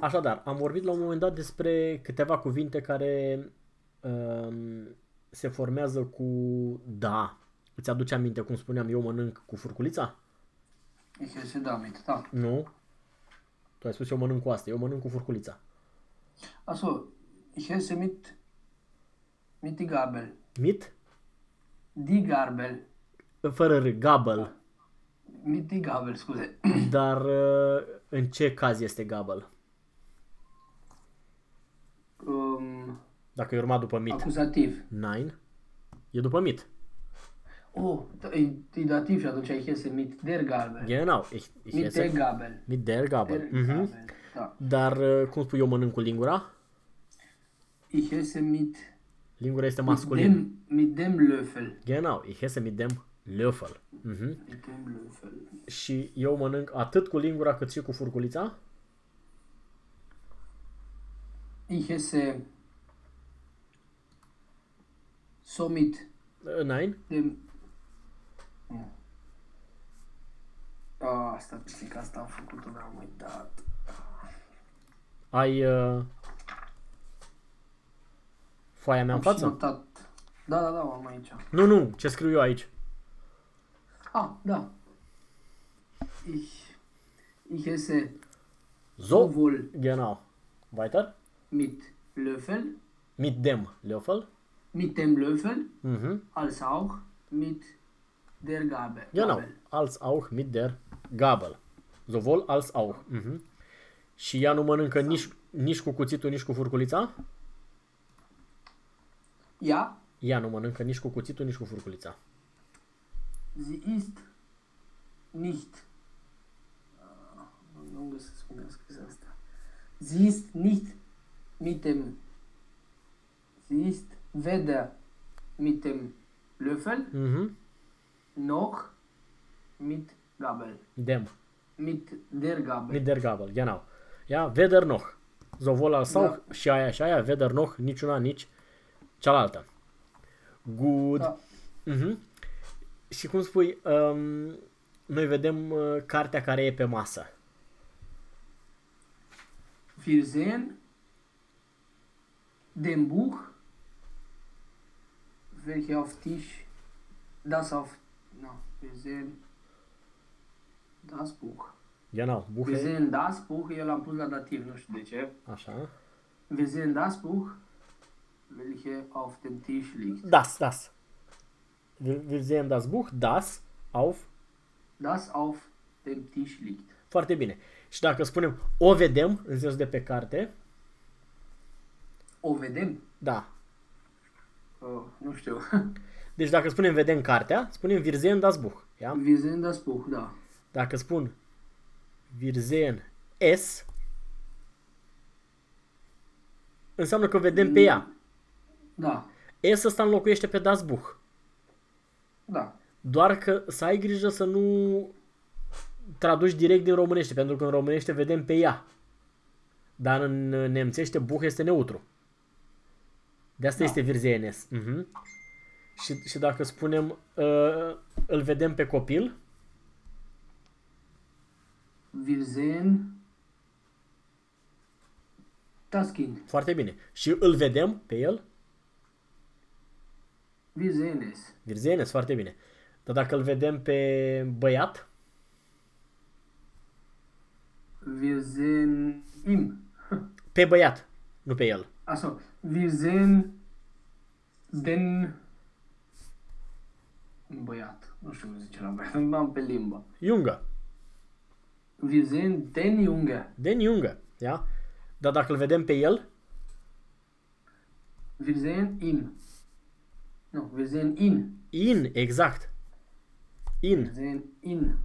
Așadar, am vorbit la un moment dat despre câteva cuvinte care um, se formează cu da. Îți aduce aminte cum spuneam eu mănânc cu furculița? Ich esse damit, da. Nu? Tu ai spus eu mănânc cu asta, eu mănânc cu furculița. Achso, ich esse mit, mit die Gabel. Mit? Die Gabel. Fără r, gabel. Mit die Gabel, scuze. Dar uh, în ce caz este gabel? Um, Dacă e urmat după mit. acuzativ. Nine. E după mit. Oh, da, e, e dativ și atunci ich esse mit der Gabel. Genau. Ich, ich mit der esse Gabel. mit der gabel. Der Mhm. Gabel, da. Dar uh, cum spui eu mănânc cu lingura? Ich esse mit, Lingura este mit, masculin. dem, mit dem Löffel. Genau. Ich esse mit dem Löffel. Mhm. Mit dem Löffel. Și eu mănânc atât cu lingura cât și cu furculița? Ich esse so mit Uh, Nine. dem... Ah, statistic, asta am făcut-o, dar am uitat. Ai uh, foaia mea în Am și față? notat. Da, da, da, o am aici. Nu, nu. Ce scriu eu aici? Ah, da. Ich, ich esse So. sowohl Genau. Weiter. mit Löffel, Mit dem Löffel. Mit dem Löffel, Mhm. als auch mit der Gabel. Genau. Gabel. Als auch mit der Gabel. Sowohl als auch. Mhm. Și ea nu mănâncă nici, nici cu cuțitul, nici cu furculița? Ja, Ea nu mănâncă nici cu cuțitul, nici cu furculița. sie ist nicht. Ah, Nu găsesc cum a scris asta. Sie ist nicht mit dem. Sie ist weder mit dem Löffel Mhm. noch mit Gabel. Dem. Mit der Gabel. Mit der Gabel. Genau. Ja, weder noch. Sowohl als auch și aia și aia, weder noch, niciuna, nici cealaltă. Good. Da. Mhm. Și cum spui, um, noi vedem uh, cartea care e pe masă. Wir sehen den Buch, welche auf Tisch, das auf, no, wir sehen das Buch. Genau, Wir buche. sehen das Buch, eu l-am pus la dativ, nu știu de ce. Așa. Wir sehen das Buch, welche auf dem Tisch liegt. Das, das. Wir, wir sehen das Buch, das, auf. Das auf dem Tisch liegt. Foarte bine. Și dacă spunem o vedem, în sensul de pe carte, O vedem? da. Uh, nu știu. Deci dacă spunem vedem cartea, spunem wir sehen das Buch. Ja? Wir sehen das Buch, da. Dacă spun wir sehen es, înseamnă că vedem pe ea. Da, Es ăsta înlocuiește pe das Buch. da. Doar că să ai grijă să nu traduci direct din românește, pentru că în românește vedem pe ea. Dar în nemțește Buch este neutru. De asta Da. este wir sehen es. Mhm. Și, și dacă spunem uh, îl vedem pe copil, Wir sehen das Kind. foarte bine. Și îl vedem pe el, Wir sehen es. wir sehen es, foarte bine. Dar dacă îl vedem pe băiat, Wir sehen ihm. pe băiat, nu pe el. Achso, wir sehen den băiat. Nu știu cum zice la băiat, nu am pe limba. Junge, Wir sehen den Junge. den Junge, ja? Dar dacă îl vedem pe el, Wir sehen ihn. Nu, wir sehen ihn. in, exact. Wir In, sehen ihn.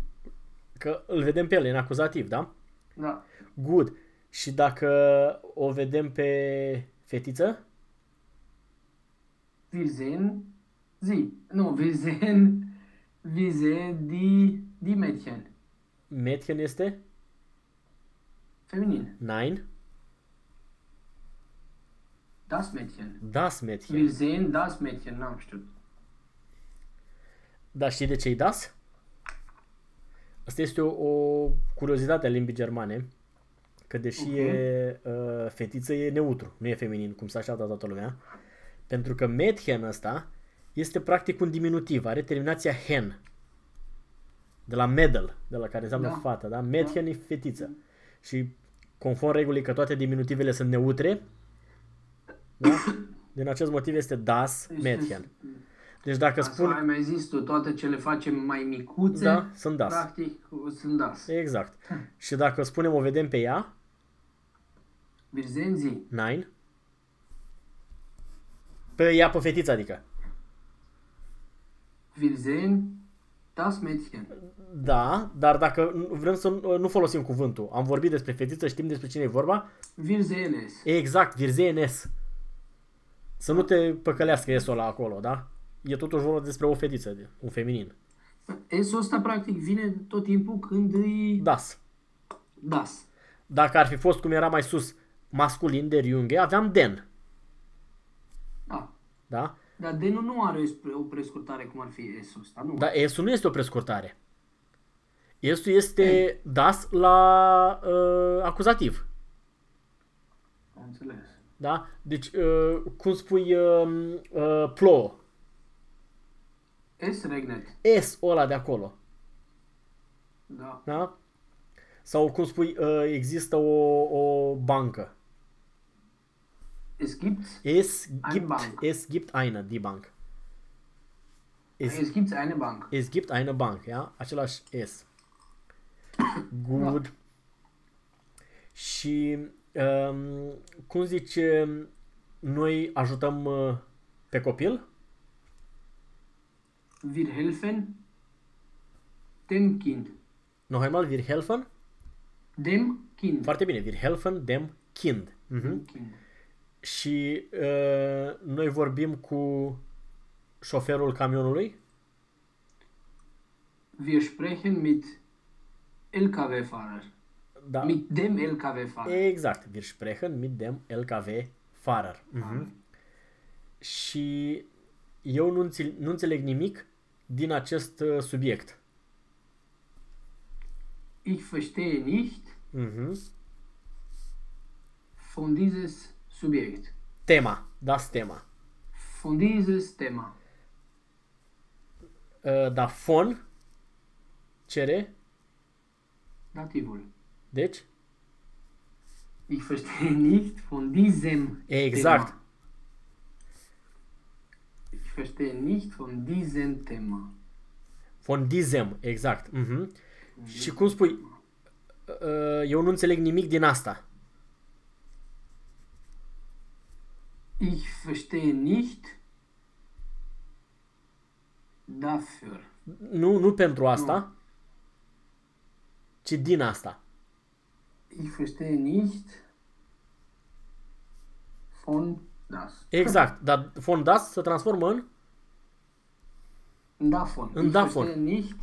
că îl vedem pe el, e în acuzativ, da? Da. Good. Și dacă o vedem pe fetiță, Wir sehen sie. Nu, wir sehen, wir sehen die, die Mädchen. Mädchen este Feminin. nein, Das Mädchen. das Mädchen. Wir sehen das Mädchen, n-am știut. Dar știi de ce e das? Asta este o, o curiozitate a limbii germane, că deși Ok. e uh, fetiță, e neutru, nu e feminin, cum s-a așteptat toată lumea. Pentru că Mädchen ăsta este practic un diminutiv, are terminația hen. De la medal, de la care înseamnă Da. fată, da? Mädchen e fetiță. Și conform regulii că toate diminutivele sunt neutre, da? din acest motiv este das Mädchen. Deci dacă Asta spun... ai mai zis tu, toate ce le facem mai micuțe, Da, sunt das. practic, sunt das. Exact. Și dacă spunem o vedem pe ea, Virzenzi, Nine. Pe ea, pe fetiță, adică. Virzen, das Mädchen. Da, dar dacă nu- vrem să nu nu folosim cuvântul, am vorbit despre fetiță, știm despre cine e vorba, Virzenes. exact, virzeie S. Să nu te păcălească S-ul ăla acolo, da? E totuși vorba despre o fetiță, un feminin. S-ul ăsta practic vine tot timpul când îi Das. das. Dacă ar fi fost cum era mai sus masculin de Junge, aveam den, Da. da? Dar denul nu are o spre- o prescurtare cum ar fi S-ul ăsta, nu? Dar S-ul nu este o prescurtare. S-ul este das la uh, acuzativ. Am înțeles. Da? Deci, uh, cum spui uh, uh, plouă? S regnet. S ăla de acolo. Da. Da? Sau cum spui, uh, există o, o bancă. Es gibt, Es Eine gibt, Bank. es gibt eine, die Bank. Es, es gibt eine Bank. es gibt eine Bank, ja? Același S. Good. Și, um, cum zice, noi ajutăm uh, pe copil? Wir helfen dem Kind. Noch einmal, wir helfen? Dem Kind. Foarte bine, wir helfen dem Kind. Mhm. Dem Kind. Și uh, noi vorbim cu șoferul camionului. Wir sprechen mit LKW-Fahrer. Da. Mit dem LKW-Fahrer. Exact. Wir sprechen mit dem LKW-Fahrer. Mhm. Și eu nu, înțel- nu înțeleg nimic din acest uh, subiect. Ich verstehe nicht Mhm. von dieses Subjekt. Tema. Das Tema. Von dieses Thema. Uh, da, fon cere, Dativul. deci, Ich verstehe nicht von diesem Exact. Thema. Ich verstehe nicht von diesem Thema. von diesem, exact. Mhm. Și cum spui, uh, eu nu înțeleg nimic din asta. Ich verstehe nicht dafür. Nu, nu pentru asta, ci din asta. Ich verstehe nicht von das. Exact, dar von das se transformă în Davon. În ich davon. verstehe nicht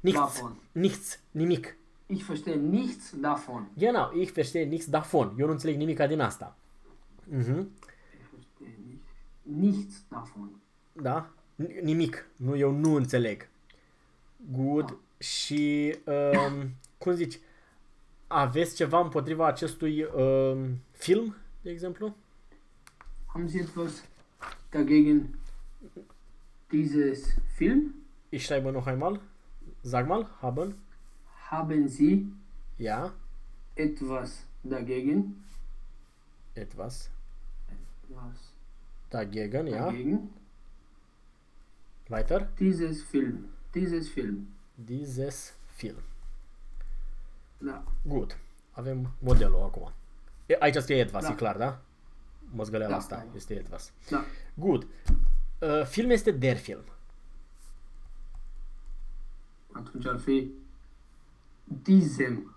nichts, davon. nichts, nimic. Ich verstehe nichts davon. Genau, ich verstehe nichts davon. Eu nu înțeleg nimic din asta. Mhm. Ich verstehe nicht, nichts davon. Da? N- Nimic. Nu, eu nu înțeleg. Good. Și, um, cum zici, aveți ceva împotriva acestui um, film, de exemplu? Haben Sie etwas dagegen dieses Film? Ich schreibe noch einmal. Sag mal, haben. Haben Sie Ja, etwas dagegen? etwas. Was Dagegen, ja. dagegen? Weiter. Dieses Film. Dieses Film. Dieses Film. Da. Good. Avem modelul acum. E, aici scrie Edvas, Da. e clar, da? Măzgăleala Da, asta da, da. este Edvas. Da. Good. Uh, film este der film. Atunci ar fi diesem.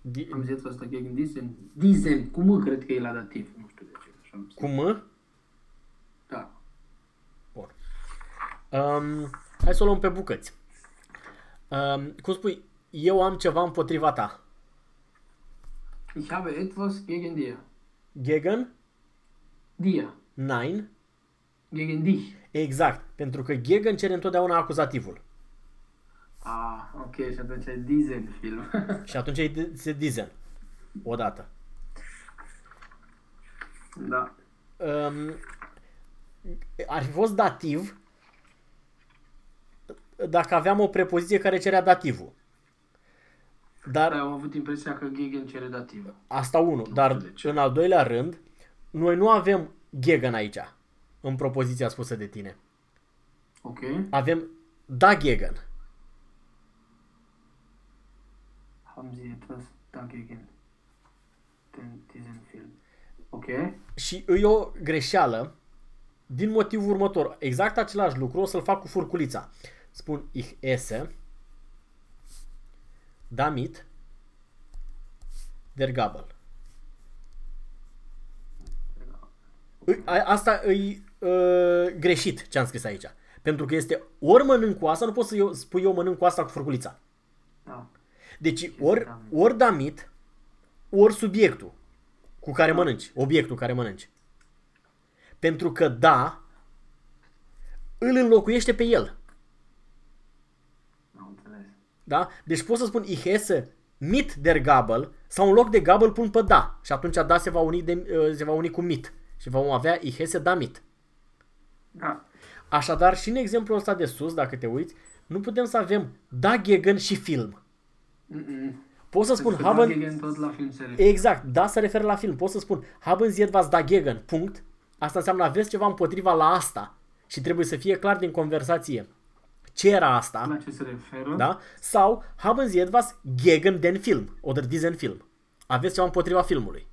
Di- Am zis asta dagegen diesem. Diesem. Cum mă cred că e la dativ? Nu știu de ce. Așa am zis. cu M? Da. Bun. Um, hai să o luăm pe bucăți. Um, cum spui, eu am ceva împotriva ta. Ich habe etwas gegen dir. Gegen? Dir. Nein. Gegen dich. Exact. Pentru că gegen cere întotdeauna acuzativul. Ah, ok, și atunci e Dizen film. Și atunci e se dizen. Odată. Da. Um, ar fi fost dativ dacă aveam o prepoziție care cerea dativul. Dar Dar am avut impresia că Gegen cere dativă. asta unul. Dar înțelegi. în al doilea rând, noi nu avem Gegen aici, în propoziția spusă de tine. Ok. Avem da Gegen. Haben Sie etwas dagegen? Den, diesen Film. Ok. Și e o greșeală din motivul următor. Exact același lucru o să-l fac cu furculița. Spun ich esse damit der Gabel. Îi- a- Asta e uh, greșit ce am scris aici. Pentru că este ori mănânc cu asta, nu poți să eu, spui eu mănânc cu asta cu furculița. Da. Deci ori, damit? ori damit, ori subiectul cu care mănânci, obiectul care mănânci. Pentru că da, îl înlocuiește pe el. Am înțeles. Da? Deci pot să spun ich esse mit der Gabel sau în loc de Gabel pun pe da. Și atunci da se va uni, de, uh, se va uni cu mit. Și vom avea ich esse damit. Da. Așadar, și în exemplul ăsta de sus, dacă te uiți, nu putem să avem da Gegen și film. Mm-mm. Pot să spun Pentru că haben, Dagegen tot la film se referă. Exact, da se referă la film. Pot să spun haben Sie etwas dagegen, punct. Asta înseamnă aveți ceva împotriva la asta. Și trebuie să fie clar din conversație ce era asta, La ce se referă? da? Sau haben Sie etwas gegen den Film, oder diesen Film. Aveți ceva împotriva filmului.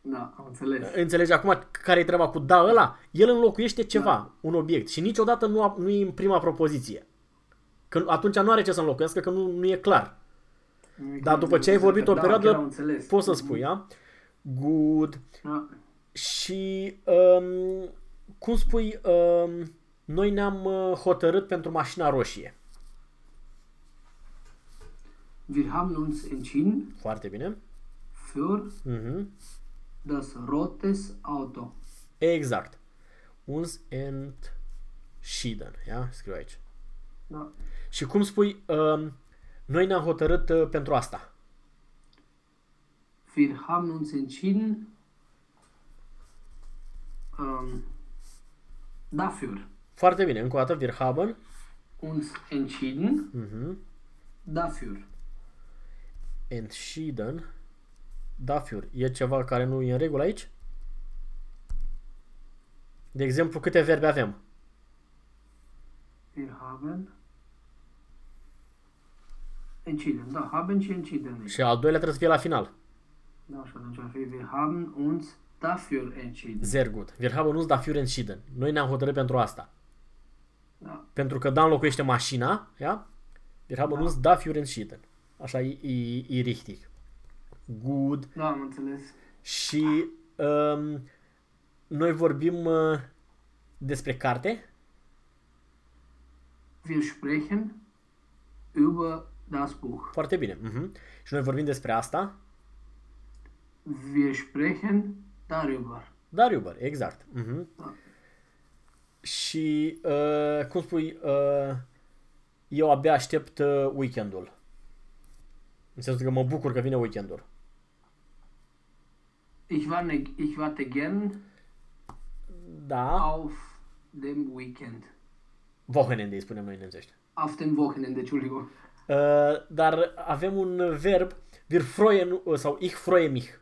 Da, am înțeles. Înțelegi acum care e treaba cu da ăla? El înlocuiește ceva, da. un obiect și niciodată nu, a- nu e în prima propoziție. Că atunci nu are ce să înlocuiască, că nu, nu e clar. Dar după ce ai vorbit o da, perioadă, chiar am înțeles. poți să spui, a? Good, Da. Și um, cum spui, um, noi ne-am uh, hotărât pentru mașina roșie. Wir haben uns entschieden Foarte bine. für Mhm. das rotes Auto. Exact. Uns entschieden. Ia, scriu aici. Da. Și cum spui, um, noi ne-am hotărât uh, pentru asta. Wir haben uns entschieden ähm, dafür. Foarte bine. Încă o dată, wir haben. Uns entschieden Mhm. dafür. Entschieden. Dafür. E ceva care nu e în regulă aici? De exemplu, câte verbe avem? Wir haben entschieden. Da, haben și entschieden. Și al doilea trebuie să fie la final. Da, și atunci ar fi Wir haben uns dafür entschieden. Sehr gut. Wir haben uns dafür entschieden. Noi ne-am hotărât pentru asta. Da. Pentru că da înlocuiește mașina, ja? Wir haben Da. uns dafür entschieden. Așa e, e, e richtig. Good. Da, am înțeles. Și um, noi vorbim uh, despre carte. Wir sprechen über das Buch. Foarte bine. Uh-huh. Și noi vorbim despre asta. Wir sprechen darüber. Darüber, exact. Uh-huh. Da. Și uh, cum spui, uh, eu abia aștept uh, weekendul. În sensul că mă bucur că vine weekendul. Ich, warne, ich warte gern Da. auf dem Weekend. Wochenende îi spunem noi în nemțește. Auf dem Wochenende, Entschuldigung. Uh, dar avem un verb, wir freuen, uh, sau ich freue mich.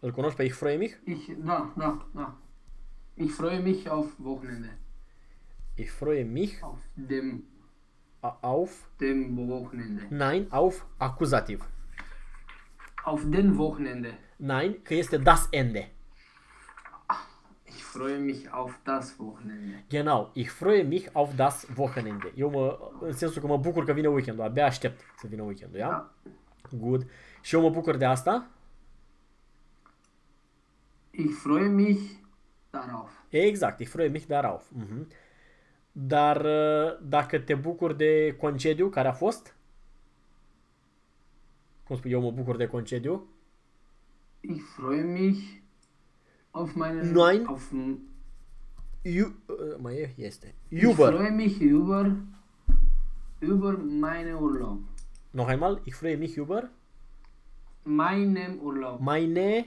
Îl cunoști pe ich freue mich? Ich, da, da, da. Ich freue mich auf Wochenende. Ich freue mich Auf dem, a- auf, dem Wochenende. nein, auf, acuzativ. Auf den Wochenende. Nein, că este das Ende. Ich freue mich auf das Wochenende. Genau, ich freue mich auf das Wochenende. Eu mă, în sensul că mă bucur că vine weekendul, abia aștept să vină weekendul, ia? Da. Good. Și eu mă bucur de asta. Ich freue mich darauf. Exact, ich freue mich darauf. Mhm. Dar uh, dacă te bucuri de concediu care a fost, cum spui, eu mă bucur de concediu, Ich freue mich auf meinen... Nein. Auf, Iu, uh, mai e, este. ich Uber. freue mich über über meine Urlaub. Noch einmal, ich freue mich über Meinem Urlaub. meine,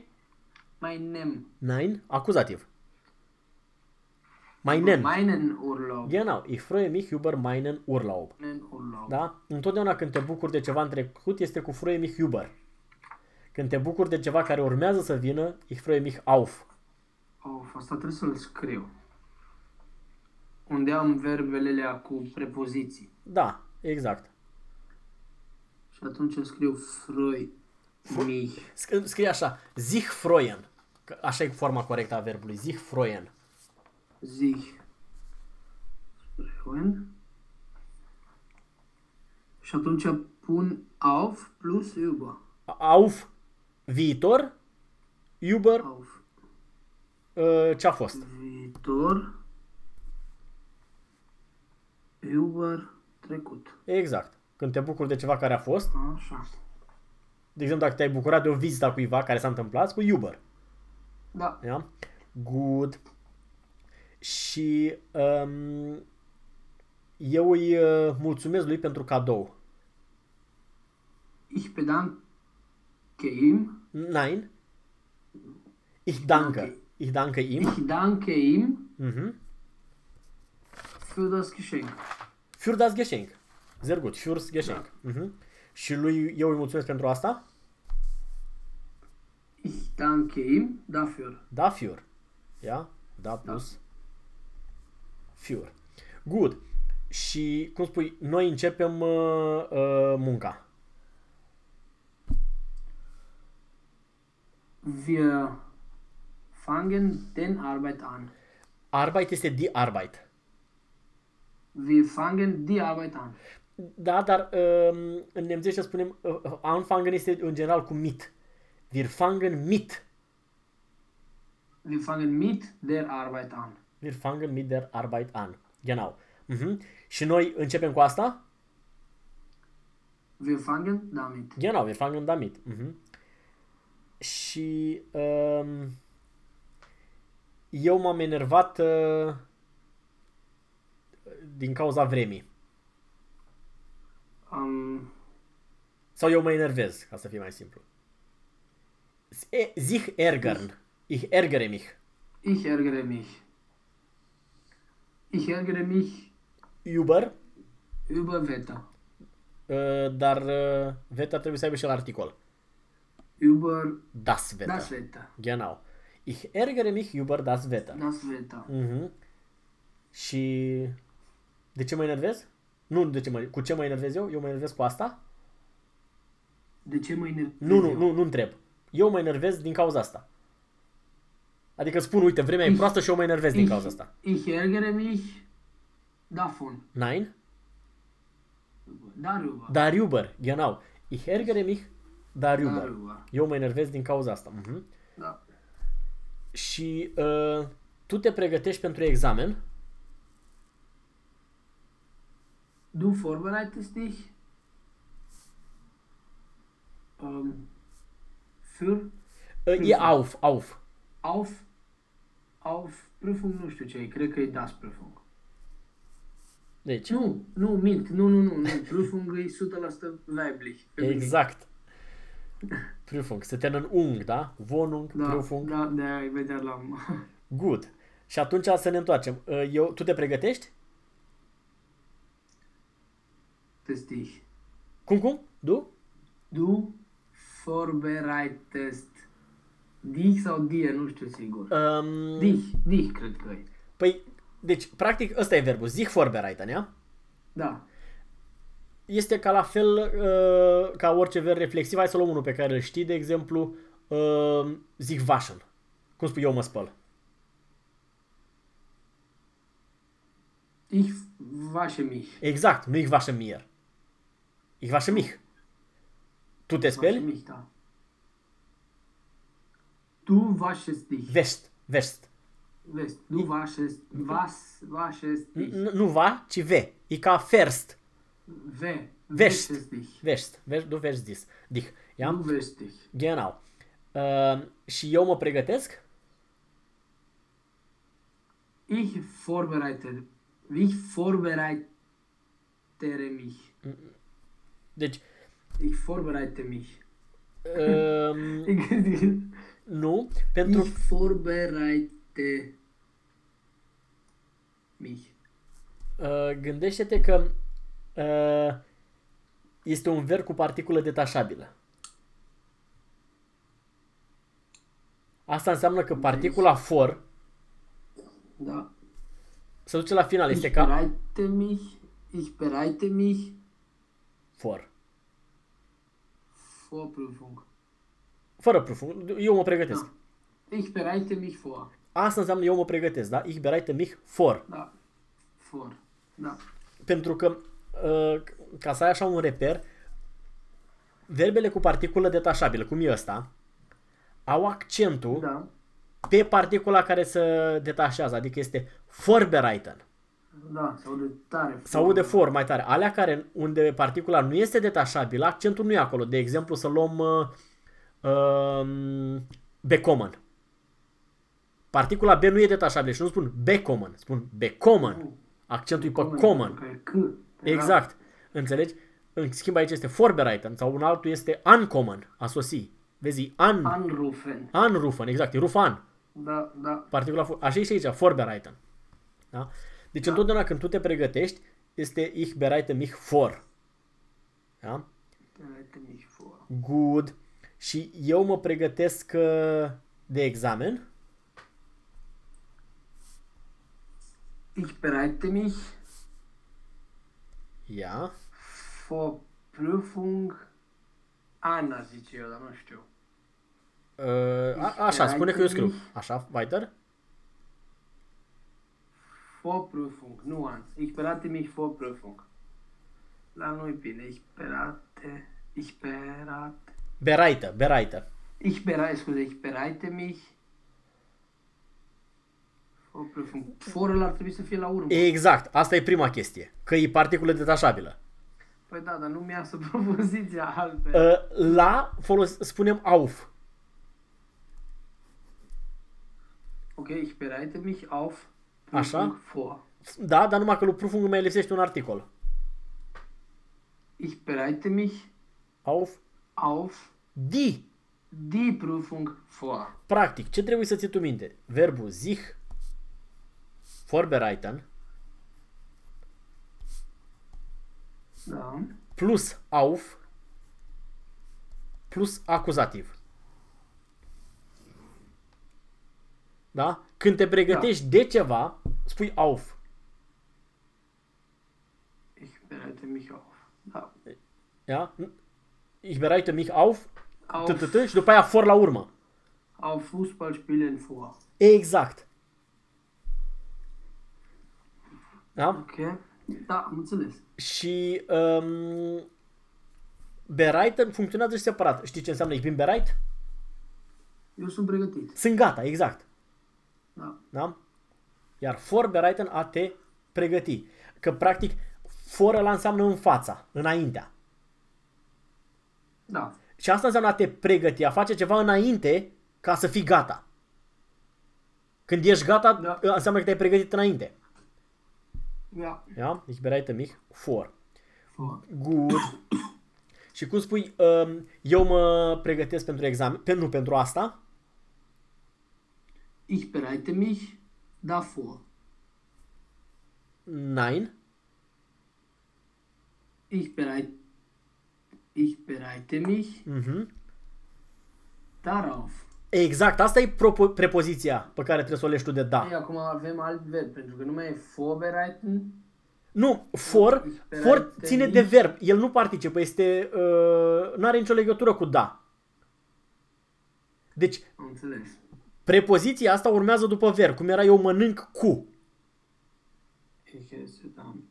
Meinem. nein, acuzativ. Meinen. Meinen Urlaub. Genau, ich freue mich über meinen Urlaub. Meinen Urlaub. Da? Întotdeauna când te bucuri de ceva în trecut, este cu freue mich über. Când te bucuri de ceva care urmează să vină, ich freue mich auf. Of, asta trebuie să-l scriu. Unde am verbele alea cu prepoziții. Da, exact. Și atunci îmi scriu froi mich. Sc- Scrie așa, sich freuen. Că Așa e forma corectă a verbului, sich freuen. sich freuen. Și atunci pun auf plus über. Auf, viitor, über, Auf uh, ce a fost. viitor über trecut. Exact. Când te bucuri de ceva care a fost, Așa. de exemplu, dacă te-ai bucurat de o vizită a cuiva care s-a întâmplat, spui über. Da. Ja? Good. Și um, eu îi uh, mulțumesc lui pentru cadou. Ich bedanke ihm. Nein. Ich danke. Danke. Ich danke ihm. Ich danke ihm Mhm. für das Geschenk. Für das Geschenk. Sehr gut. Fürs Geschenk. Mhm. Și lui eu îi mulțumesc pentru asta. Ich danke ihm dafür. Dafür. Ja? Da plus für. Good. Și, cum spui, noi începem uh, uh, munca. Wir fangen den Arbeit an. Arbeit este die Arbeit. Wir fangen die Arbeit an. Da, dar um, în nemțește spunem uh, uh, anfangen este în general cu mit. Wir fangen mit. Wir fangen mit der Arbeit an. Wir fangen mit der Arbeit an. Genau. Mhm. Și noi începem cu asta? Wir fangen damit. Genau, wir fangen damit. Mhm. Și um, eu m-am enervat uh, din cauza vremii. Um, Sau eu mă enervez, ca să fie mai simplu. E- Sich ärgern. Ich ärgere mich. ich ärgere mich. Ich ärgere mich Über, über Wetter. uh, dar uh, Wetter trebuie să aibă și la articol. Über Das Wetter. das Wetter. Genau. Ich ärgere mich über das Wetter. Das Wetter. Mhm. Și de ce mă enervez? Nu de ce mă, cu ce mă enervez eu? Eu mă enervez cu asta? De ce mă enervez Nu, nu, eu? nu, nu întreb. Eu mă enervez din cauza asta. Adică spun, uite, vremea e proastă și eu mă enervez din cauza asta. Ich ärgere mich davon. Nein? Darüber. Darüber, genau. Ich ärgere mich darüber. Darüber. Eu mă enervez din cauza asta. Mhm. Da. Și uh, tu te pregătești pentru examen Du vorbereitest dich ähm, für uh, e auf, auf. auf auf Prüfung nu știu ce e, cred că e das Prüfung. Deci, Nu, nu, mint, nu, nu, nu, nu, Prüfung e 100% weiblich. feminin. exact. Prüfung. Se termină în ung, da? Wohnung, Da, Prüfung. da, de aia vedea la... Good. Și atunci să ne întoarcem. Uh, Eu, tu te pregătești? Test dich. Cum, cum? Du? Du vorbereitest dich sau die, nu știu sigur. Um, Dich, dich cred că e. Păi, deci, practic, ăsta e verbul. Sich vorbereiten, ia? Da. Este ca la fel uh, ca orice verb reflexiv. Hai să luăm unul pe care îl știi, de exemplu, uh, sich waschen. Cum spui eu mă spăl? Ich wasche mich. Exact, nu ich wasche mir. Ich wasche mich. Tu te Wasche speli? mich, da. Du waschest dich. Vest, vest. Vezi, du waschest, was, waschest dich. N- Nu va, ci ve. E ca first. We, Wäscht. wäschest dich. Vest. Vest, du vest dis. Dich. Ia? Du wäschst dich. Genau. Uh, și eu mă pregătesc? Ich vorbereite, ich vorbereite mich. Deci, Ich vorbereite mich. um, ich nu, pentru... vorbereite mich. Uh, gândește-te că uh, este un verb cu particulă detașabilă. Asta înseamnă că particula for Da. se duce la final. Este ich ca bereite mich. Ich bereite mich for. vor Prüfung. Fără prufung. Eu mă pregătesc. Da. Ich bereite mich vor. Asta înseamnă eu mă pregătesc, da? Ich bereite mich vor. Da. Vor. Da. Pentru că, uh, ca să ai așa un reper, verbele cu particulă detașabilă, cum e ăsta, au accentul Da. pe particula care se detașează, adică este vorbereiten. Da, se aude tare. Se aude for mai tare. Alea care, unde particula nu este detașabilă, accentul nu e acolo. De exemplu, să luăm uh, um, becomen. Particula B nu e detașabilă și nu spun becomen, spun becomen. Accentul e pe common. Că e C. Era- Exact. Înțelegi? În schimb aici este vorbereiten sau un altul este uncommon, a sosi. Vezi, an, Anrufen. anrufen, exact, e rufan. Da, da. Particula, for- așa e și aici, vorbereiten. Da? Deci întotdeauna când tu te pregătești, este ich bereite mich vor. Da? Bereite mich vor. Good. Și eu mă pregătesc uh, de examen. Ich bereite mich Ia. vor Prüfung Ana, zice eu, dar nu știu. Uh, a, așa, spune că eu scriu. Așa, weiter. Vor Prüfung, nu an. Ich bereite mich vor Prüfung. Dar nu-i bine. Ich bereite, ich bereite, Bereite, bereite. ich bereite, scuze, ich bereite mich vor Prüfung. Forul ar trebui să fie la urmă. Exact, asta e prima chestie. Că e particulă detașabilă. Păi da, dar nu mi-a propoziția altfel. Uh, la folos- spunem auf. Ok, ich bereite mich auf Așa. Prüfung vor. Da, dar numai că lui prufung mai lipsește un articol. Ich bereite mich Auf auf die. die Prüfung vor. Practic, ce trebuie să ții tu minte? Verbul sich, vorbereiten, Da. plus auf, plus acuzativ. Da? Când te pregătești de ceva, spui auf. Ich bereite mich auf. Da. Da? Ich bereite mich auf, Auf, t și după aia for la urmă. auf Fußballspielen vor. Exact. Da? Ok. Da, am înțeles. Și um, bereiten funcționează și separat. Știi ce înseamnă ich bin bereit? Eu sunt pregătit. Sunt gata, exact. Da. Da? Iar vorbereiten a te pregăti. Că practic for ăla înseamnă în fața, înaintea. Da. Și asta înseamnă a te pregăti, a face ceva înainte ca să fii gata. Când ești gata, Da. înseamnă că te-ai pregătit înainte. Ja. Da? Ich bereite mich vor. Vor. Good. Și cum spui, um, eu mă pregătesc pentru examen, pe, nu pentru asta, Ich bereite mich davor. nein, Ich bereite ich bereite mich mhm. darauf. Exact, asta e propo- prepoziția pe care trebuie să o legi tu de da. Ei, acum avem alt verb, pentru că nu mai e vorbereiten. Nu, for, Ich for bereite ține mich- de verb, el nu participă, este, uh, nu are nicio legătură cu da. Deci, Am înțeles. prepoziția asta urmează după verb, cum era eu mănânc cu. Ich esse dann.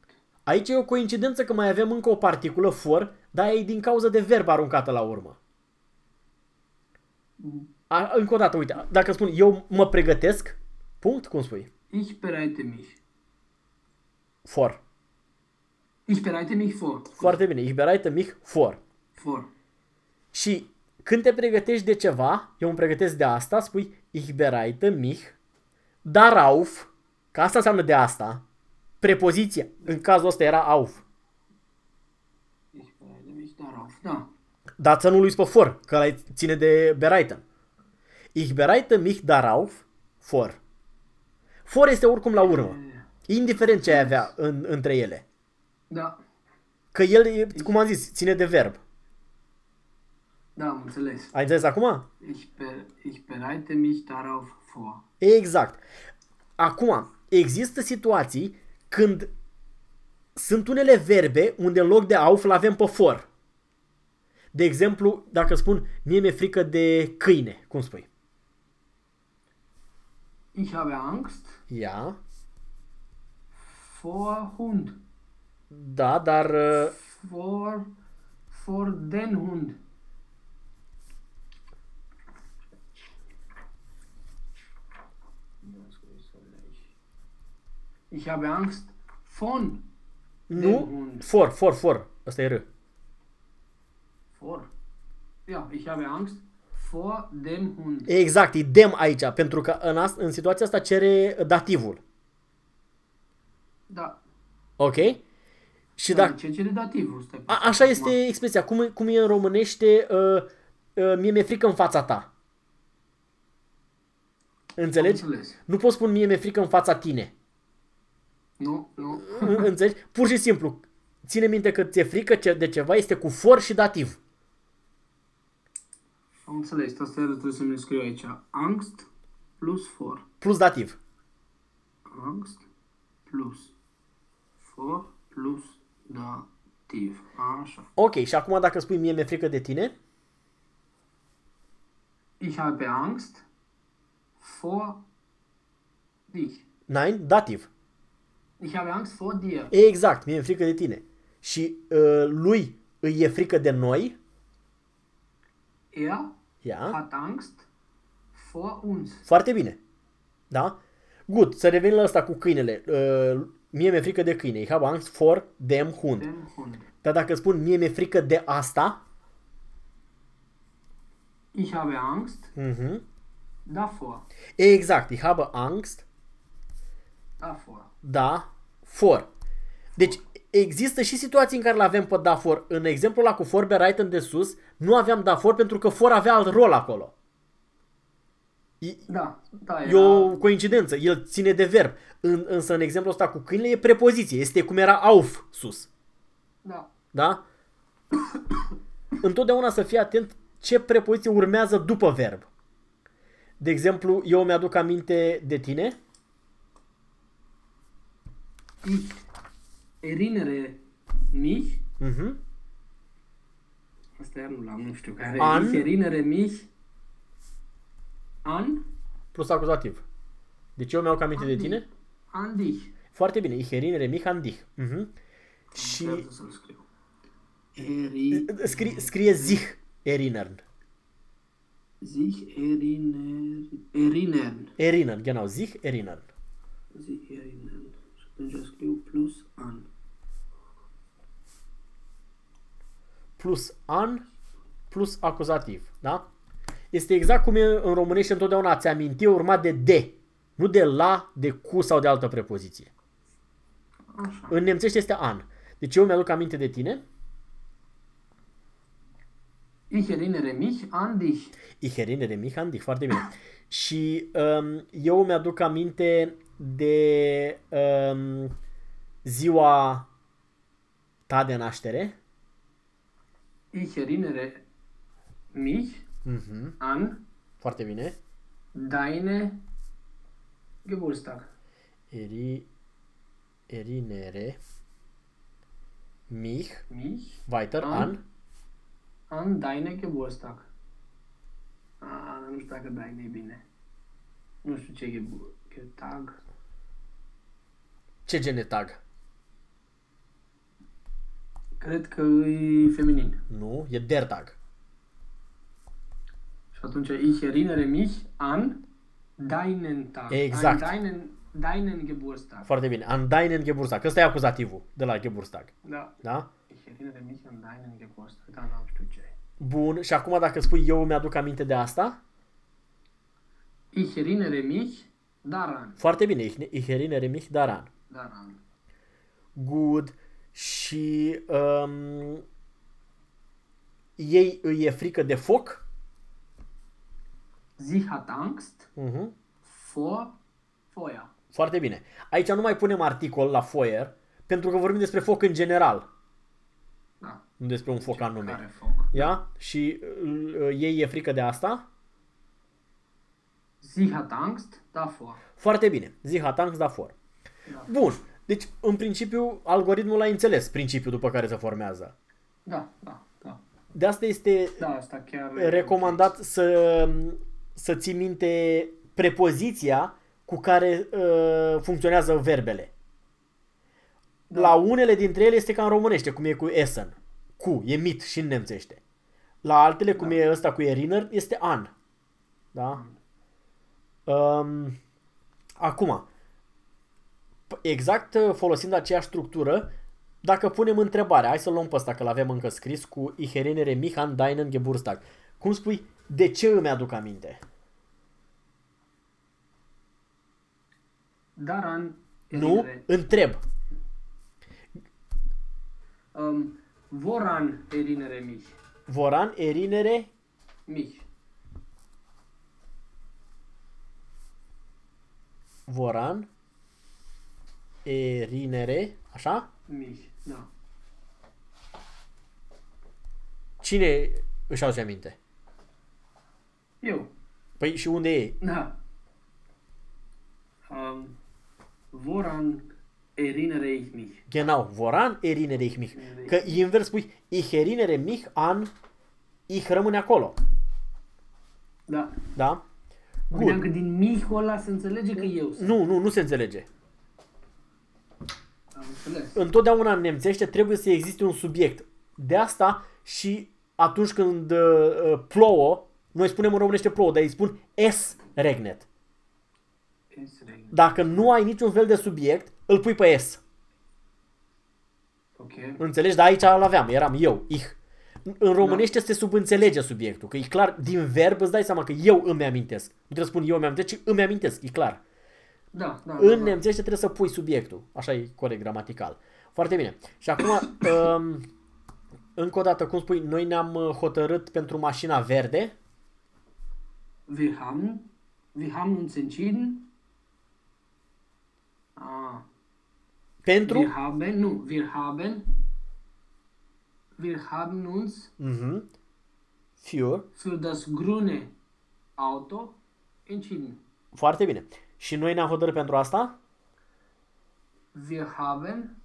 Aici e o coincidență că mai avem încă o particulă for, dar e din cauza de verb aruncată la urmă. A, încă o dată, uite, dacă spun eu mă pregătesc, punct, cum spui? Ich bereite mich. For. Ich bereite mich vor. Foarte bine, ich bereite mich for. Vor. Și când te pregătești de ceva, eu mă pregătesc de asta, spui ich bereite mich darauf, că asta înseamnă de asta, prepoziția, în cazul ăsta era auf. Da. Dar să nu lui pe for, că ăla ține de bereiten. Ich bereite mich darauf for. For este oricum la urmă. Indiferent ce ai avea în, între ele. Da. Că el, e, cum am zis, ține de verb. Da, am înțeles. Ai înțeles acum? Ich, be, ich bereite mich darauf vor. Exact. Acum, există situații când sunt unele verbe unde în loc de auf îl avem pe for. De exemplu, dacă spun, mie mi-e frică de câine, cum spui? Ich habe Angst Ia. vor Hund. Da, dar uh, Vor, vor den Hund. Ich habe Angst von nu, Hund. for, for, for. Asta e R. vor. Ja, ich habe Angst vor dem Hund. Exact, e dem aici, pentru că în, as- în situația asta cere dativul. Da. Ok? Și Da, dacă... ce cere dativul? Stai A, puțin așa acum. este expresia. Cum, cum e în românește, uh, uh, mie mi-e frică în fața ta. Înțelegi? Am înțeles. Nu pot spun mie mi-e frică în fața tine. Nu, nu. În- Înțelegi? Pur și simplu, ține minte că ți-e frică ce- de ceva, este cu for și dativ. Am înțeles. Asta iară trebuie să mi scriu aici. Angst plus for. Plus dativ. Angst plus for plus dativ. Așa. Ok, și acum dacă spui mie mi-e frică de tine, Ich habe Angst vor dich. nein, dativ. Ich habe Angst vor dir. Exact, mie mi-e frică de tine. Și uh, lui îi e frică de noi, Er ia, hat Angst vor uns. foarte bine. Da? Good, să revenim la ăsta cu câinele. Uh, mie mi-e frică de câine. Ich habe Angst vor dem Hund. Dem Hund. Dar dacă spun mie mi-e frică de asta, Ich habe Angst mhm. davor. exact, ich habe Angst, Davor. da, for. Deci există și situații în care l avem pe da for. În exemplul ăla cu for bereiten de sus, nu aveam da for pentru că for avea alt rol acolo. E, Da, da, e era... o coincidență, el ține de verb. În, însă în exemplul ăsta cu câinele e prepoziție, este cum era auf sus. Da. Da? Întotdeauna să fii atent ce prepoziție urmează după verb. De exemplu, eu mi-aduc aminte de tine. Ich erinnere mich Mhm. Asta iar nu l-am, nu știu care. An. Ich erinnere mich an, Plus acuzativ. Deci eu mi-aduc aminte de An tine. an dich. Foarte bine. Ich erinnere mich an dich. Mhm. Și Trebuie să-l scriu. Eri... scrie, scrie sich erinnern. Sich erinner... Erinnern. Erinnern, genau. Sich erinnern. Sich erinnern. Și atunci scriu plus an. Plus an plus acuzativ. Da? Este exact cum e în românește întotdeauna ți aminti urmat de de. Nu de la, de cu sau de altă prepoziție. Așa. În nemțește este an. Deci eu mi-aduc aminte de tine. Ich erinnere mich an dich. Ich erinnere mich an dich. Foarte bine. Și um, eu mi-aduc aminte de um, ziua ta de naștere. Ich erinnere mich Mhm. an Foarte bine. deine Geburtstag. Eri, erinere mich Mich weiter An. an an deine Geburtstag. A, nu știu dacă deine e bine. Nu știu ce e Geburtstag. ce genetag? Cred că e feminin. Nu, e der Tag. Și atunci ich erinnere mich an deinen Tag. Exact. An deinen, deinen Geburtstag. Foarte bine. An deinen Geburtstag. Ăsta e acuzativul de la Geburtstag. Da. Da? Ich erinnere mich an deinen Geburtstag. Da, nu știu ce. Bun. Și acum dacă spui eu mi-aduc aminte de asta, Ich erinnere mich daran. foarte bine. Ich, ich erinnere mich daran. Daran. Good. Și um, ei îi e frică de foc. Sie hat Angst Uh-huh. vor Feuer. Foarte bine. Aici nu mai punem articol la foyer, pentru că vorbim despre foc în general, Da. nu despre un foc anume. Care foc? Ia? Și uh, ei e frică de asta? Sie hat Angst davor. Foarte bine. Zi hat Angst davor. Da. Bun. Deci, în principiu, algoritmul a înțeles principiul după care se formează. Da, da, da. De asta este Da, asta chiar... recomandat să, să ții minte prepoziția cu care uh, funcționează verbele. Da. La unele dintre ele este ca în românește, cum e cu Essen. Cu, e mit și în nemțește. La altele, cum Da. e ăsta cu Erinner, este an. Da? Um, acum, p- exact uh, folosind aceeași structură, dacă punem întrebarea, hai să luăm pe ăsta că l-avem încă scris cu Ich erinnere mich an deinen Geburtstag. Cum spui, de ce îmi aduc aminte? Daran Nu? erinnere- Întreb. Um, woran erinnere mich? Voran erinere Mich. Voran erinere, așa? Mich, da. Cine își aduce aminte? Eu. Păi și unde e? Da. Um, woran erinnere ich mich? Genau, voran erinere ich mich. Că invers spui ich erinnere mich an ich rămâne acolo. Da. Da? Mă gândeam Bun. că din michul ăla se înțelege că eu sunt. Nu, nu, nu se înțelege. Am înțeles. Întotdeauna în nemțește trebuie să existe un subiect. De asta și atunci când uh, uh, plouă, noi spunem în românește plouă, dar îi spun es regnet. Es regnet. Dacă nu ai niciun fel de subiect, îl pui pe es. Ok. Înțelegi? Dar aici îl aveam, eram eu, ich. În- În românește se subînțelege subiectul, că e clar, din verb îți dai seama că eu îmi amintesc. Nu trebuie să spun eu îmi amintesc, ci îmi amintesc, e clar. Da, da. În da, nemțește trebuie să pui subiectul. Așa e corect gramatical. Foarte bine. Și acum, um, încă o dată, cum spui, noi ne-am uh, hotărât pentru mașina verde. Wir haben, wir haben uns entschieden. Ah. Pentru... Wir haben, nu, wir haben, wir haben uns Mhm. Für. für das grüne Auto entschieden. Foarte bine. Și noi ne-am hotărât pentru asta? Wir haben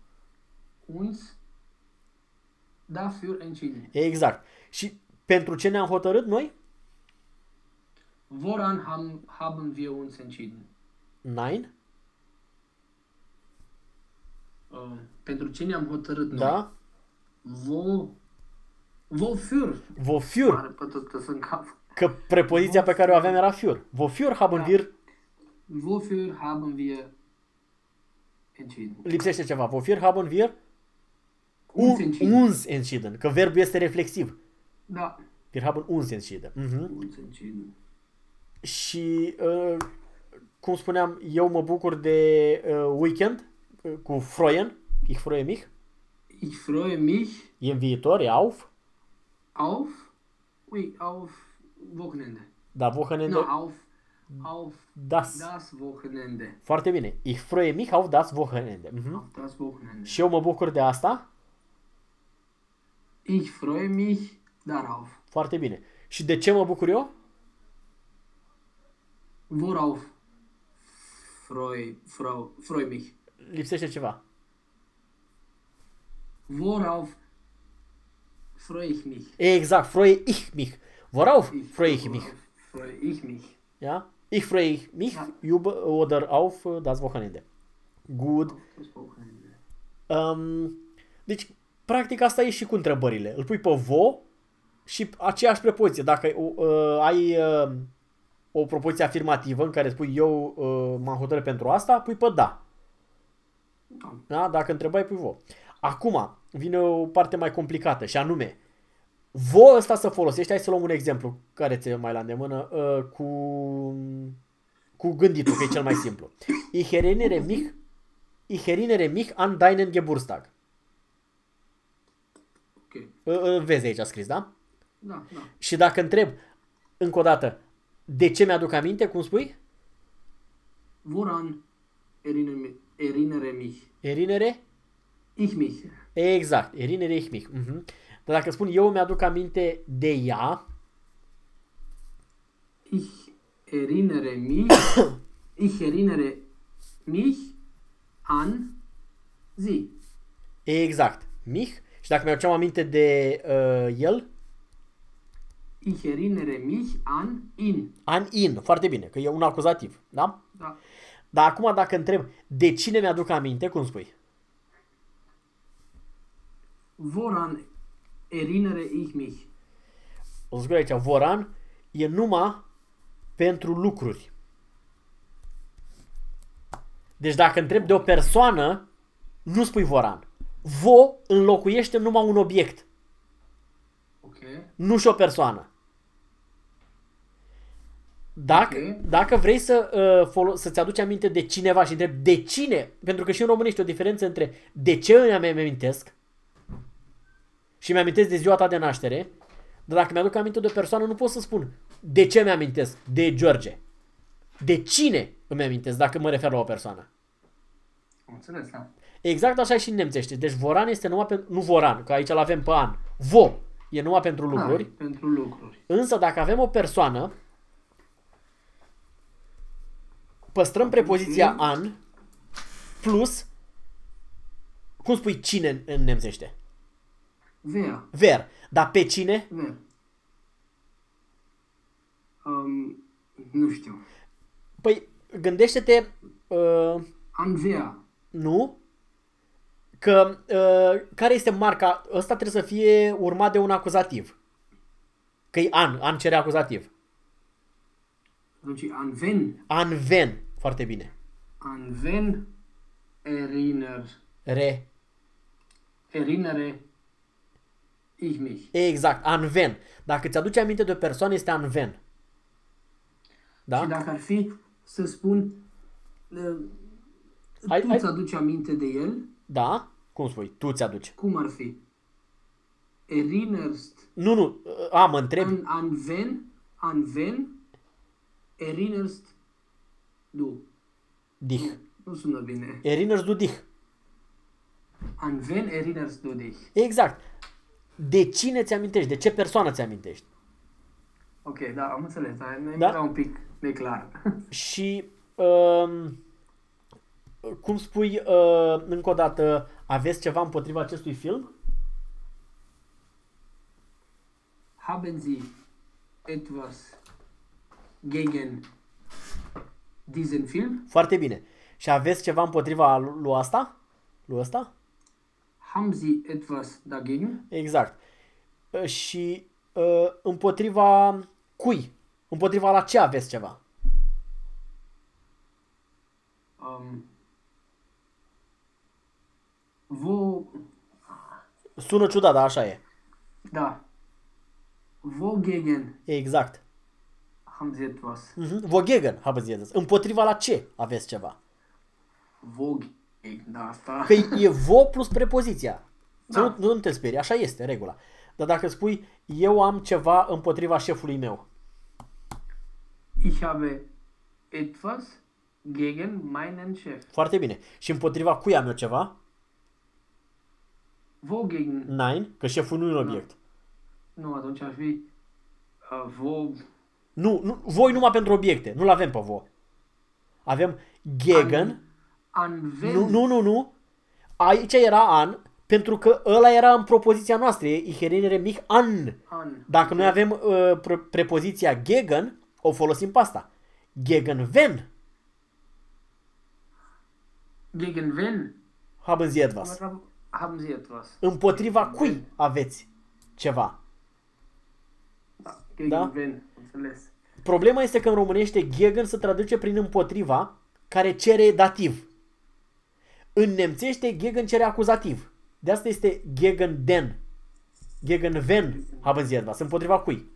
uns dafür entschieden. Exact. Și pentru ce ne-am hotărât noi? Woran haben, haben wir uns entschieden? Nein. Uh, pentru ce ne-am hotărât noi? Da? Wo, wofür? Wofür. Are pătătă în cap. Că prepoziția pe care o aveam era für. Wofür haben Da. wir... Wofür haben wir entschieden? Lipsește ceva. Wofür haben wir... Uns Un- entschieden. Uns entschieden. Că verbul este reflexiv. Da. Wir haben uns entschieden. Mhm. Uns entschieden. Și, uh, cum spuneam, eu mă bucur de uh, weekend uh, cu Freuen. Ich freue mich. Ich freue mich E în viitor, e auf. auf, ui, auf Wochenende. Da, Wochenende. No, auf, auf Das. das Wochenende. Foarte bine. Ich freue mich auf das Wochenende. Mhm. Auf das Wochenende. Și eu mă bucur de asta. Ich freue mich darauf. Foarte bine. Și de ce mă bucur eu? Worauf freu, freu, freu mich? Lipsește ceva. Worauf freue ich mich? Exact, freue ich mich. Worauf freue ich mich? worauf Freue ich mich. Ja? Ich freue mich Ja. über oder auf äh, das Wochenende. Gut. Auf das Wochenende. Um, deci, practic asta e și cu întrebările. Îl pui pe vo și aceeași prepoziție. Dacă uh, ai uh, o propoziție afirmativă în care spui eu uh, m-am hotărât pentru asta, pui pe da. Da. Da? Dacă întrebai, pui vo. Acum vine o parte mai complicată și anume vo ăsta să folosești, hai să luăm un exemplu care ți mai la îndemână uh, cu, cu gânditul, că e cel mai simplu. Ich erinnere mich, ich erinnere mich an deinen Geburtstag. Ok. Uh, uh, Vezi aici scris, da? Da, da. Și dacă întreb încă o dată, de ce mi-aduc aminte, cum spui? Woran erinnere, mi- erinnere mich? Erinere? Ich mich. Exact, erinere ich mich. Mhm. Dar dacă spun eu mi-aduc aminte de ea, Ich erinnere mich. ich erinnere mich an sie. exact, mich. Și dacă mi-aduceam aminte de uh, el, Ich erinnere mich an ihn. an in, foarte bine, că e un acuzativ, da? Da. Dar acum dacă întreb de cine mi-aduc aminte, cum spui? Woran erinnere ich mich? O să spun aici, voran e numai pentru lucruri. Deci dacă întreb de o persoană, nu spui voran. Vo înlocuiește numai un obiect, Ok. nu și o persoană. Dacă, Ok. dacă vrei să, uh, folo- să-ți aduci aminte de cineva și întrebi de cine, pentru că și în românește o diferență între de ce îmi amintesc și mi-amintesc de ziua ta de naștere, dar dacă mi-aduc aminte de o persoană, nu pot să spun de ce mi-amintesc de George. De cine îmi amintesc dacă mă refer la o persoană. Am înțeles, da. Exact așa și în nemțește. Deci voran este numai pentru... Nu voran, că aici îl avem pe an. Vo e numai pentru lucruri. Da, pentru lucruri. Însă dacă avem o persoană, păstrăm prepoziția an plus, cum spui cine în- în nemțește? Wer? Ver. Dar pe cine? Wer? Um, nu știu. Păi gândește-te, uh, An wer? nu? Că uh, care este marca? Ăsta trebuie să fie urmat de un acuzativ. Că e an, an cere acuzativ. Atunci, an wen? An ven. Foarte bine. An wen erinner, Re. erinnere ich mich? Exact, an ven. Dacă ți aduce aminte de o persoană, este an ven. Da? Și dacă ar fi să spun, uh, Hai- tu hai- ți aduci aminte de el, Da? Cum spui? Tu ți-aduci. cum ar fi? Erinnerst Nu, nu. A, mă întreb. an, an wen, an wen erinnerst du? Dich. Nu sună bine. Erinnerst du dich. An wen erinnerst du dich? Exact. De cine ți amintești? De ce persoană ți amintești? Ok, da, am înțeles, dar ne Da? era un pic neclar. Și um, cum spui uh, încă o dată, aveți ceva împotriva acestui film? Haben Sie etwas gegen diesen Film? Foarte bine. Și aveți ceva împotriva lui asta? Lui ăsta? Haben Sie etwas dagegen? Exact. Uh, Și uh, împotriva cui? Împotriva la ce aveți ceva? Um, wo, Sună ciudat, dar așa e. da, wogegen Exact. haben Sie etwas? Mhm. Wogegen haben Sie das. Împotriva la ce aveți ceva? Wogegen, da, asta. Că e vo plus prepoziția. Să Da. nu, nu te sperii, așa este regula. Dar dacă spui, eu am ceva împotriva șefului meu. Ich habe etwas gegen meinen Chef. Foarte bine. Și împotriva cui am eu ceva? Wogegen, Nine, că șeful nu e un obiect. nu, atunci ar fi uh, wo, Nu, nu, voi numai pentru obiecte. Nu-l avem pe vo. Avem gegen. an wen, Nu, nu, nu, nu. Aici era an, pentru că ăla era în propoziția noastră. E ich erinnere mich an. an, Dacă noi avem uh, pre- prepoziția gegen, o folosim pe asta. Gegen wen gegen wen haben Sie etwas? haben Sie etwas? Împotriva cui aveți ceva? Da, gegen Da? wen, înțeles. Problema este că în românește gegen se traduce prin împotriva, care cere dativ. În nemțește gegen cere acuzativ. De asta este gegen den. Gegen wen haben Sie etwas? Împotriva cui?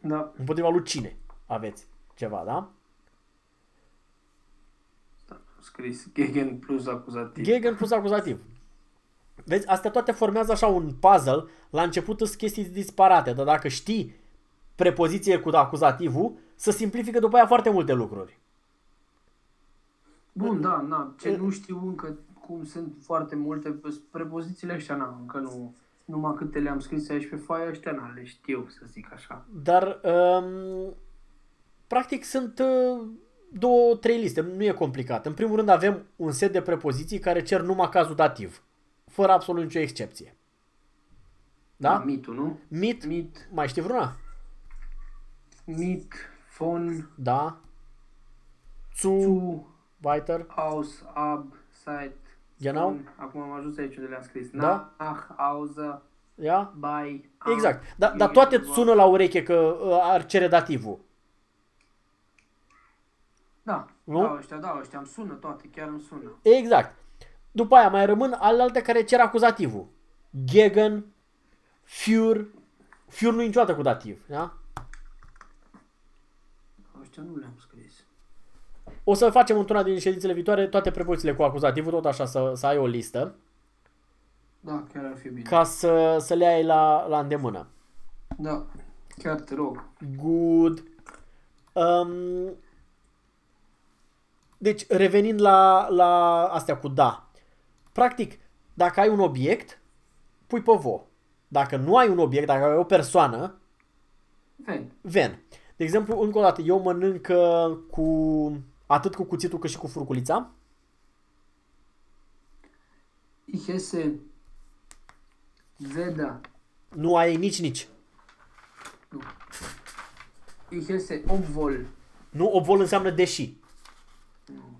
Da, Împotriva lui cine aveți ceva, da? da, scris gegen plus acuzativ. Gegen plus acuzativ. Vezi, astea toate formează așa un puzzle. La început sunt chestii disparate, dar dacă știi prepoziție cu acuzativul, să simplifică după aia foarte multe lucruri. Bun, da, na, ce nu știu încă cum sunt foarte multe, prepozițiile ăștia, na, încă nu, numai câte le-am scris aici pe foaie, ăștia, na, le știu, să zic așa. Dar, um, practic, sunt uh, două, trei liste, nu e complicat. În primul rând avem un set de prepoziții care cer numai cazul dativ, fără absolut nicio excepție. Da? da mitul, nu? Mit, Mit, mai știi vreuna? mit, von, Da. Zu, zu, weiter, aus, ab, seit. Genau. von. Acum am ajuns aici unde le-am scris. Da. Nach, außer, ja? bei, am, Exact. Dar da, toate îți gegenüber. sună la ureche că uh, ar cere dativul. Da, Nu? da, ăștia, da, ăștia îmi sună toate, chiar îmi sună. Exact. După aia mai rămân alte care cer acuzativul. Gegen, für, für nu e niciodată cu dativ. Da? Ăștia nu le-am scris. O să facem într-una din ședințele viitoare toate prepozițiile cu acuzativul, tot așa să, să ai o listă, Da, chiar ar fi bine. ca să, să le ai la, la îndemână. Da, chiar te rog. Good. Um, deci, revenind la, la astea cu da. Practic, dacă ai un obiect, pui pe vo. Dacă nu ai un obiect, dacă ai o persoană, Ven. ven. De exemplu, încă o dată, eu mănânc uh, cu atât cu cuțitul cât și cu furculița. Ich esse weder, Nu ai nici nici. ich esse obwohl, Nu, obvol înseamnă deși.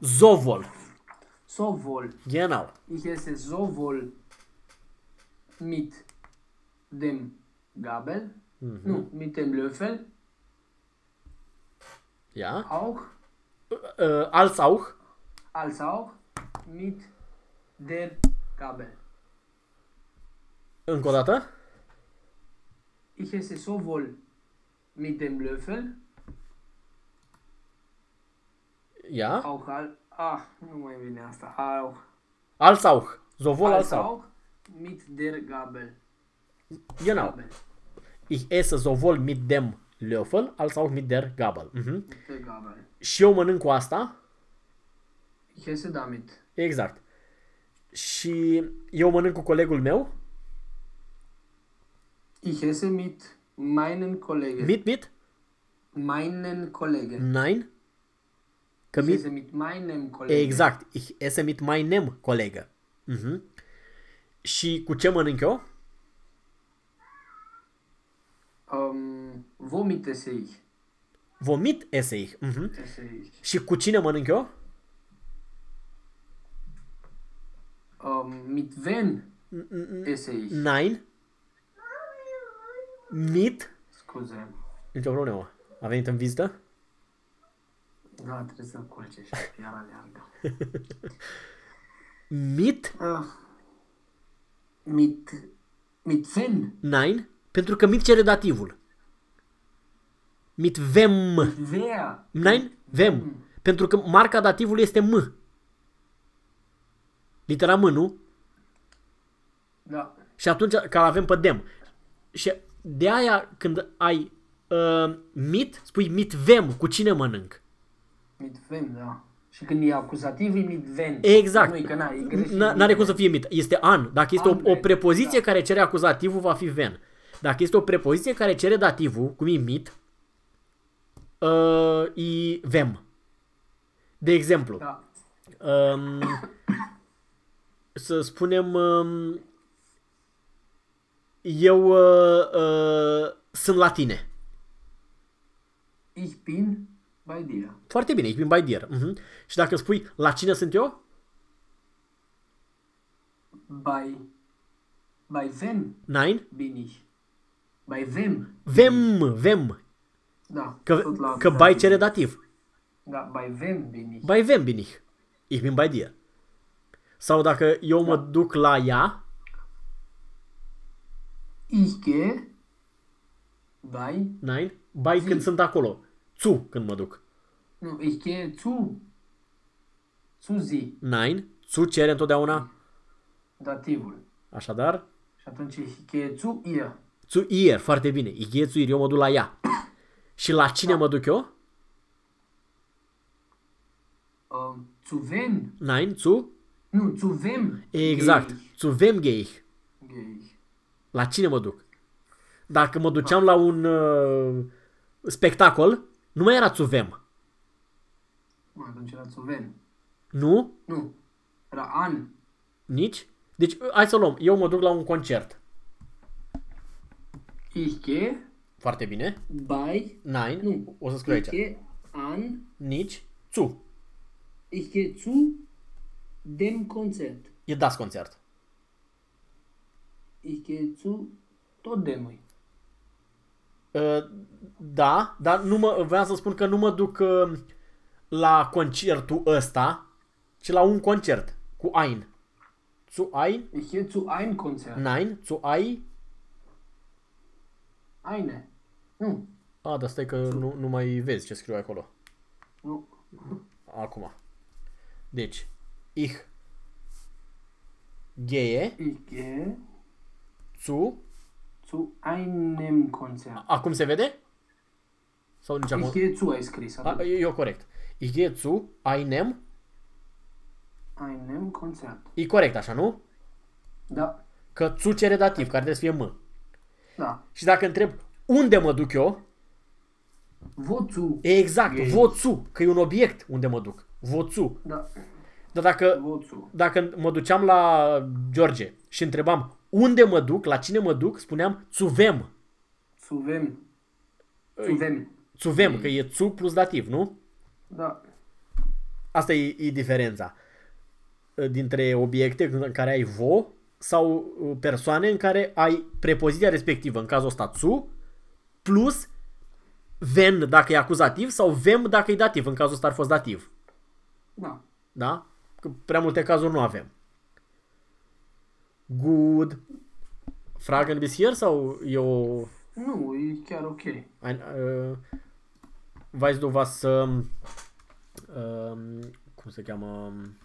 Zovol. sowohl, Genau. ich esse sowohl mit dem Gabel, Mhm. nu, mit dem Löffel, Ja. auch, Uh, als auch. als auch mit der Gabel. Încă o dată. Ich esse sowohl mit dem Löffel, Ja. auch al, ah, nu mai vine asta, auch, Als auch. Sowohl als als auch. auch mit der Gabel. Genau. Gabel. Ich esse sowohl mit dem Löffel als auch mit der Gabel. Mhm. Mit der Gabel. Și eu mănânc cu asta. Ich esse damit. Exact. Și eu mănânc cu colegul meu. Ich esse mit meinen Kollegen. Mit, mit? meinen Kollegen. Nein. Că Ich mit, esse mit meinem Kollegen. exact. Ich esse mit meinem Kollege. Mhm. Și cu ce mănânc eu? Um, womit esse ich? Vomit esse ich. Mhm. Esse ich. Și cu cine mănânc eu? Um, mit wem esse ich? Nein. Mit? Scuze. Nicio problemă. A venit în vizită? Da, trebuie să culce și iar aleargă. Mit? Uh, mit, mit wem? Nein. Pentru că mit cere dativul. Mit vem. Wer? Nein? Vem. Pentru că marca dativului este M. Litera M, nu? Da. Și atunci, că avem pe dem. Și de aia când ai uh, mit, spui mit vem, cu cine mănânc. Mit wem, da. Și când e acuzativ, e mit wem. Exact. Nu, că n-ai, e greșit. N- N-are cum să fie mit. Este an. Dacă este An, o, o ven, prepoziție da. care cere acuzativul, va fi ven. Dacă este o prepoziție care cere dativul, cum e mit, uh, e vem. De exemplu, Da. um, să spunem, um, eu uh, uh, sunt la tine. Ich bin bei dir. Foarte bine, ich bin bei dir. Uh-huh. Și dacă spui la cine sunt eu? Bei, bei wem Nein? bin ich? Bei wem? Vem, vem. Da. Că, tot la că bai cere dativ. Da, bei wem bin ich? Bei wem bin ich? Ich bin bei dir. Sau dacă eu mă duc la ea, Ich gehe bei, nein? Bei când sunt acolo. Zu când mă duc. nu, ich gehe zu, zu sie, Nein? Zu cere întotdeauna dativul. Așadar, Și atunci ich gehe zu ihr. zu ihr, foarte bine. Ich gehe zu ihr, eu mă duc la ea. Și la cine mă duc eu? Ähm, zu wem? Nein, zu? Nu, zu wem? Exact. gehe ich? Zu wem gehe ich? Gehe ich. La cine mă duc? Dacă mă duceam la un uh, spectacol, nu mai era zu wem. Nu, atunci era zu wem. Nu? Nu. Era an. Nici? Deci, hai să luăm. Eu mă duc la un concert. Ich gehe Foarte bine. bei... Nein. Nu. O să scriu Ich aici. gehe an... Nici. Zu. Ich gehe zu dem Konzert. E das concert. Ich gehe zu tot demui. Uh, da, dar nu mă, vreau să spun că nu mă duc uh, la concertul ăsta, ci la un concert cu ein. Zu ein? Ich gehe zu ein Konzert. Nein. Zu ei? Eine. Nu. A, dar stai că nu, nu mai vezi ce scriu acolo. Nu. Acum. Deci, ich gehe Ich gehe zu... zu einem Konzert. Acum se vede? Sau nici acum? Ich gehe zu, ai scris. A, atunci. e, e corect. Ich gehe zu einem... Einem Konzert. E corect așa, nu? Da. Că zu cere dativ, care trebuie să fie m. Da. Și dacă întreb unde mă duc eu, Wozu? exact, Ei. voțu, că e un obiect unde mă duc. Voțu. Da. Dar dacă, Wozu? dacă mă duceam la George și întrebam unde mă duc, la cine mă duc, spuneam țuvem. Zu wem? Zu wem? Țuvem, că e țu plus dativ, nu? Da. Asta e, e diferența dintre obiecte în care ai vo sau uh, persoane în care ai prepoziția respectivă, în cazul ăsta țu, plus ven dacă e acuzativ sau vem dacă e dativ, în cazul ăsta ar fost dativ. Da. Da? Că prea multe cazuri nu avem. Good. Fragen bis hier sau e o... Nu, e chiar ok. Ein, uh, weißt du was... Um, um, cum se cheamă... Um,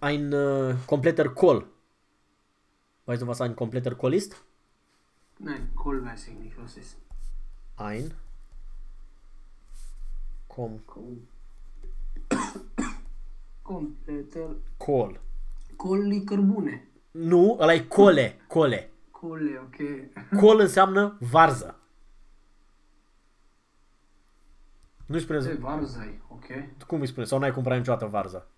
ein uh, completer call. Weißt du was ein completer call ist? Nein, Kohl weiß ich nicht, was ist. Ein... Com... Kohl. Completer. Call. Kohl e cărbune. Nu, ăla e cole. Cole. Kohl e ok. Col înseamnă varză. Nu îi Ce spuneți, varză ok? cum îi spune? Sau n-ai cumpărat niciodată varză?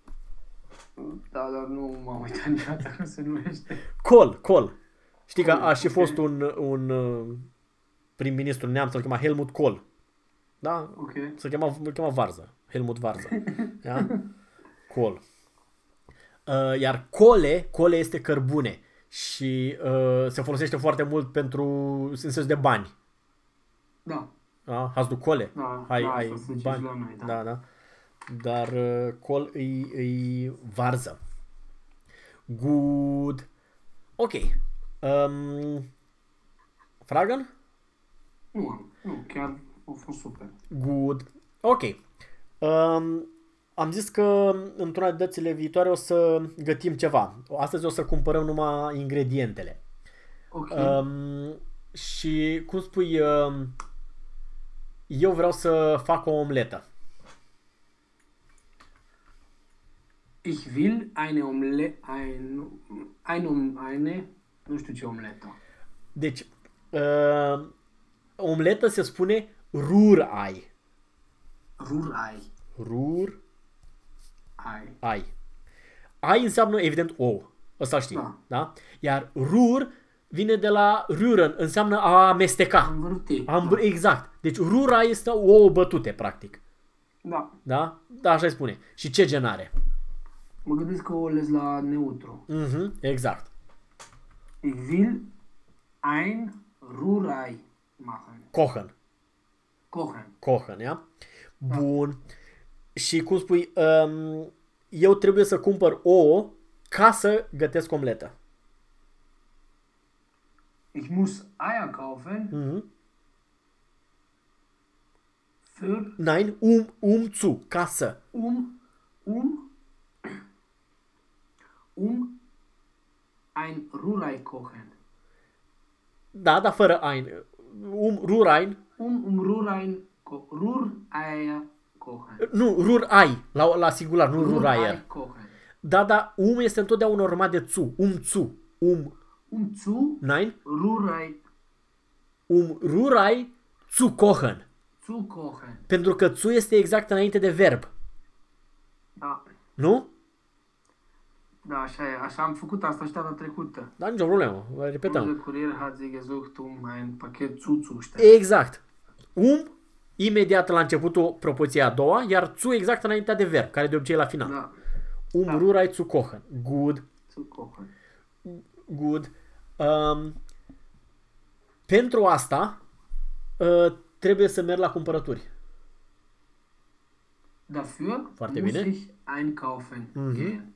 Da, dar nu m-am uitat niciodată cum se numește. Col, col. Știi că Kohl, a și ok. fost un, un uh, prim-ministru neamț, îl chema Helmut Kohl. Da? Ok. Se chema, îl chema Varză. Helmut Varză. Da? Col. Uh, iar cole, cole este cărbune și uh, se folosește foarte mult pentru în sens de bani. Da. Da? Hast du cole? Da, Hai, da, ai asta se zice bani. și la noi, da. da, da. Dar uh, col îi, îi varză. Good. Ok. Um, Fragen? Nu am. Nu, chiar a fost super. Good. Ok. Um, am zis că într-una din dățile viitoare o să gătim ceva. Astăzi o să cumpărăm numai ingredientele. Ok. Um, și cum spui, um, eu vreau să fac o omletă. Ich will eine Omle... Ein, ein, um, eine... Nu știu ce omletă. Deci, uh, omletă se spune rur-ai. Rurei. Rur Ai. ai. Ai înseamnă evident ou. Ăsta știi, da. Da. da? Iar rur vine de la rühren, înseamnă a amesteca. Am vârtit. Am, da. Exact. Deci rura este ouă bătute, practic. Da. Da? Da, așa îi spune. Și ce gen are? Mă gândesc că o les la neutru. Mhm, exact. Ich will ein Rurei machen. Kochen. Kochen. Kochen, ia? Bun. Și cum spui, um, eu trebuie să cumpăr ouă ca să gătesc omletă. Ich muss Eier kaufen Mhm. für Nein, um, um zu, ca să. um um um ein Rührei kochen. Da, dar fără ein. Um, rurain. Um, um Rührei, ko- Rührei kochen. Nu, rurai. La, la singular, nu ruraier. Rührei kochen. Da, da, um este întotdeauna urmat de zu. Um zu. Um, Um zu nein? Rührei Um rurai zu kochen. zu kochen. Pentru că zu este exact înainte de verb. Da. Nu? Da, așa e. Așa am făcut asta și data trecută. Da, nicio problemă. Vă repetăm. Unser Kurier hat sie gesucht, um ein Paket zuzustellen. Exact. Um, imediat la începutul propoziției a doua, iar zu exact înaintea de verb, care de obicei e la final. Da, Um Da. rurai zu kochen. Good, zu kochen. Good. Um, pentru asta uh, trebuie să merg la cumpărături. Dafür Foarte muss bine. ich einkaufen gehen.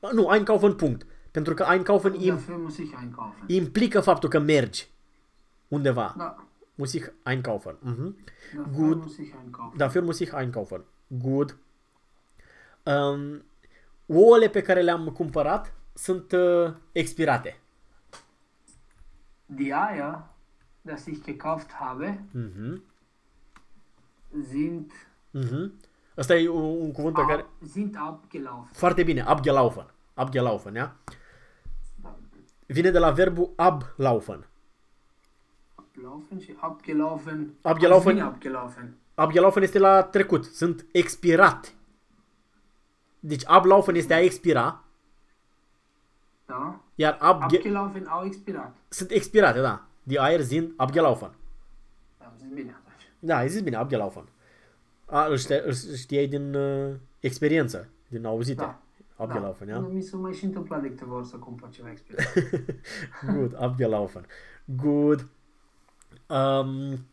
Ah, Nu, einkaufen punct. Pentru că einkaufen im, Dafür muss ich einkaufen. implică faptul că mergi undeva. Da, Muss ich einkaufen. Mhm. dafür Gut. muss ich einkaufen. Dafür muss ich einkaufen. Good. Um, ouăle pe care le-am cumpărat sunt uh, expirate. Die Eier, das ich gekauft habe, Mhm. sind, Mhm. Ăsta e un, un cuvânt pe care... ab, sind abgelaufen. Foarte bine, abgelaufen. Abgelaufen, ia? Vine de la verbul ablaufen. Abgelaufen și abgelaufen. Abgelaufen- Als wie abgelaufen. Abgelaufen este la trecut. Sunt expirat. Deci ablaufen este a expira, Da. iar abge... Abgelaufen au expirat. sunt expirate, da. Die Eier sind abgelaufen. Am zis bine atunci. Da, ai zis bine, abgelaufen. A, îl, știa, îl știai din uh, experiență, din auzite. Da. Abgelaufen, da. ja? Mi s-a mai și întâmplat de câteva ori să cumpăr ceva expirat. Good, abgelaufen. Good. Um,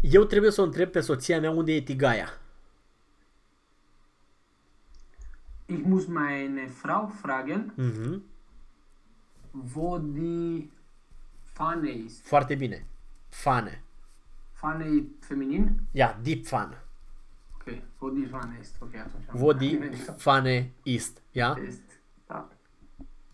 eu trebuie să o întreb pe soția mea unde e tigaia. Ich muss meine Frau fragen, Mhm. wo die Pfanne ist. Foarte bine. Fane. Pfanne e feminin? Ja, die Pfanne. Ok, wo die Pfanne ist. Ok, atunci am Wo die am venit. Pfanne ist. Ja? Ist. Da.